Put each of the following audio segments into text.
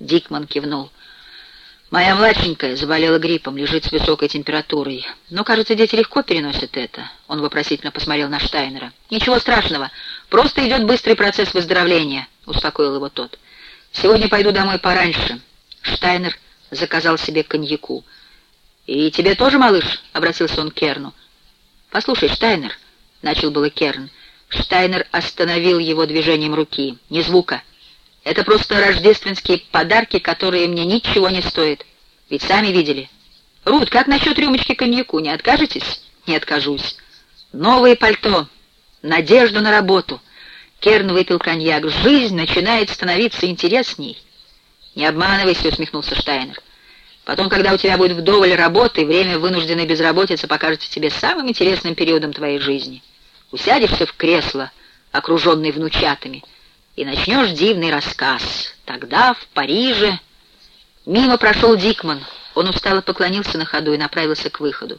Дикман кивнул. Моя младшенькая заболела гриппом, лежит с высокой температурой. Но, кажется, дети легко переносят это. Он вопросительно посмотрел на Штайнера. Ничего страшного. Просто идет быстрый процесс выздоровления, успокоил его тот. Сегодня пойду домой пораньше. Штайнер заказал себе коньяку. «И тебе тоже, малыш?» — обратился он к Керну. «Послушай, Штайнер», — начал было Керн. Штайнер остановил его движением руки. «Ни звука. Это просто рождественские подарки, которые мне ничего не стоят. Ведь сами видели. Рут, как насчет рюмочки коньяку? Не откажетесь? Не откажусь. Новое пальто. Надежду на работу. Керн выпил коньяк. Жизнь начинает становиться интересней. Не обманывайся, усмехнулся Штайнер. Потом, когда у тебя будет вдоволь работы, время вынужденной безработицы покажется тебе самым интересным периодом твоей жизни. Усядешься в кресло, окруженный внучатами, и начнешь дивный рассказ. Тогда в Париже... Мимо прошел Дикман. Он устало поклонился на ходу и направился к выходу.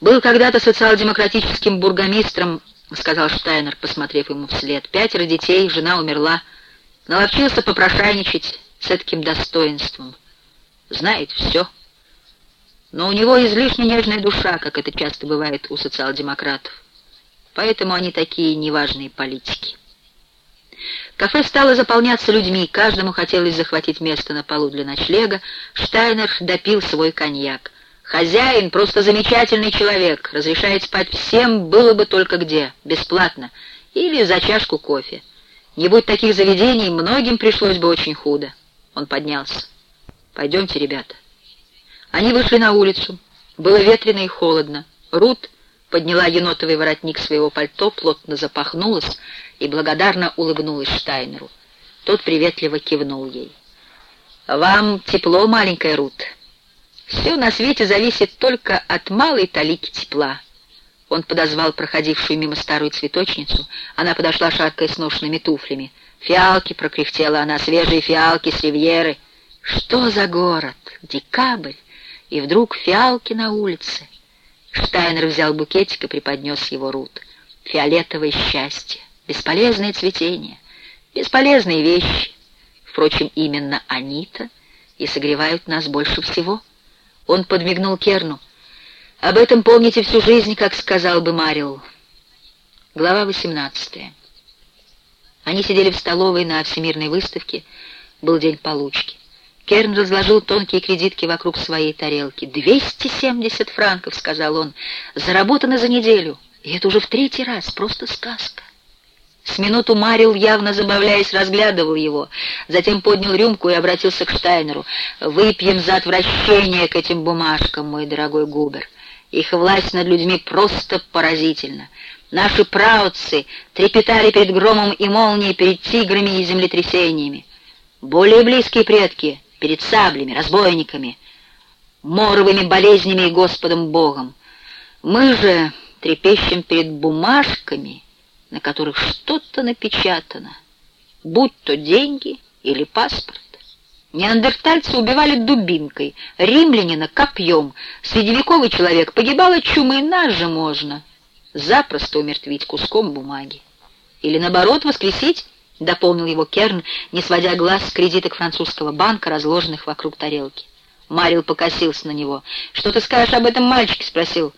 «Был когда-то социал-демократическим бургомистром», — сказал Штайнер, посмотрев ему вслед. «Пятеро детей, жена умерла. Наловчился попрошайничать с таким достоинством. Знает все. Но у него излишне нежная душа, как это часто бывает у социал-демократов. Поэтому они такие неважные политики». Кафе стало заполняться людьми, каждому хотелось захватить место на полу для ночлега. Штайнер допил свой коньяк. «Хозяин просто замечательный человек, разрешает спать всем, было бы только где, бесплатно, или за чашку кофе. Не будь таких заведений, многим пришлось бы очень худо». Он поднялся. «Пойдемте, ребята». Они вышли на улицу. Было ветрено и холодно. Рут подняла енотовый воротник своего пальто, плотно запахнулась и благодарно улыбнулась Штайнеру. Тот приветливо кивнул ей. «Вам тепло, маленькая Рут. Все на свете зависит только от малой талики тепла». Он подозвал проходившую мимо старую цветочницу. Она подошла шаткой с ношенными туфлями. «Фиалки!» — прокряхтела она. «Свежие фиалки с ривьеры!» «Что за город? Декабрь!» И вдруг фиалки на улице. Штайнер взял букетик и преподнес его Рут. «Фиолетовое счастье! Бесполезное цветение! Бесполезные вещи! Впрочем, именно они-то и согревают нас больше всего». Он подмигнул Керну. «Об этом помните всю жизнь, как сказал бы Марил». Глава 18. Они сидели в столовой на Всемирной выставке. Был день получки. Керн разложил тонкие кредитки вокруг своей тарелки. «Двести семьдесят франков», — сказал он, — «заработано за неделю. И это уже в третий раз, просто сказка». С минуту Марил, явно забавляясь, разглядывал его, затем поднял рюмку и обратился к Штайнеру. «Выпьем за отвращение к этим бумажкам, мой дорогой Губер. Их власть над людьми просто поразительна. Наши праотцы трепетали перед громом и молнией, перед тиграми и землетрясениями. Более близкие предки перед саблями, разбойниками, моровыми болезнями и Господом Богом. Мы же трепещем перед бумажками, на которых что-то напечатано, будь то деньги или паспорт. Неандертальцы убивали дубинкой, римлянина — копьем, средневековый человек погибал от чумы, нас же можно запросто умертвить куском бумаги. Или, наоборот, воскресить — дополнил его Керн, не сводя глаз с кредиток французского банка, разложенных вокруг тарелки. Марил покосился на него. «Что ты скажешь об этом мальчике?» — спросил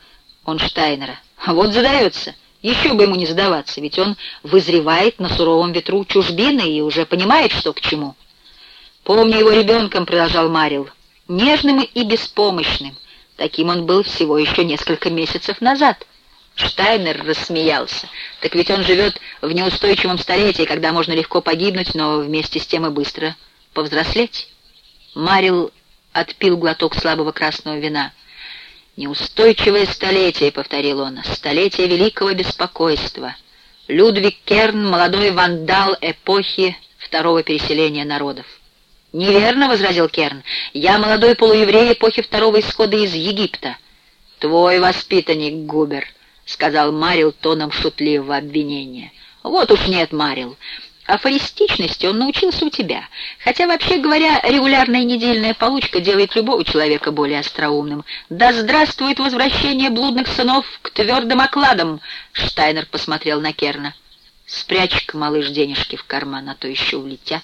он Штайнера. «Вот задается. Еще бы ему не задаваться, ведь он вызревает на суровом ветру чужбины и уже понимает, что к чему». «Помни его ребенком», — продолжал Марил, — «нежным и беспомощным. Таким он был всего еще несколько месяцев назад». Штайнер рассмеялся. Так ведь он живет в неустойчивом столетии, когда можно легко погибнуть, но вместе с тем и быстро повзрослеть. Марил отпил глоток слабого красного вина. «Неустойчивое столетие», — повторил он, — «столетие великого беспокойства. Людвиг Керн — молодой вандал эпохи второго переселения народов». «Неверно», — возразил Керн, — «я молодой полуеврей эпохи второго исхода из Египта». «Твой воспитанник, Губер», — сказал Марил тоном шутливого обвинения. «Вот уж нет, Марил. Афористичности он научился у тебя. Хотя, вообще говоря, регулярная недельная получка делает любого человека более остроумным. Да здравствует возвращение блудных сынов к твердым окладам!» Штайнер посмотрел на Керна. «Спрячь-ка, малыш, денежки в карман, а то еще улетят».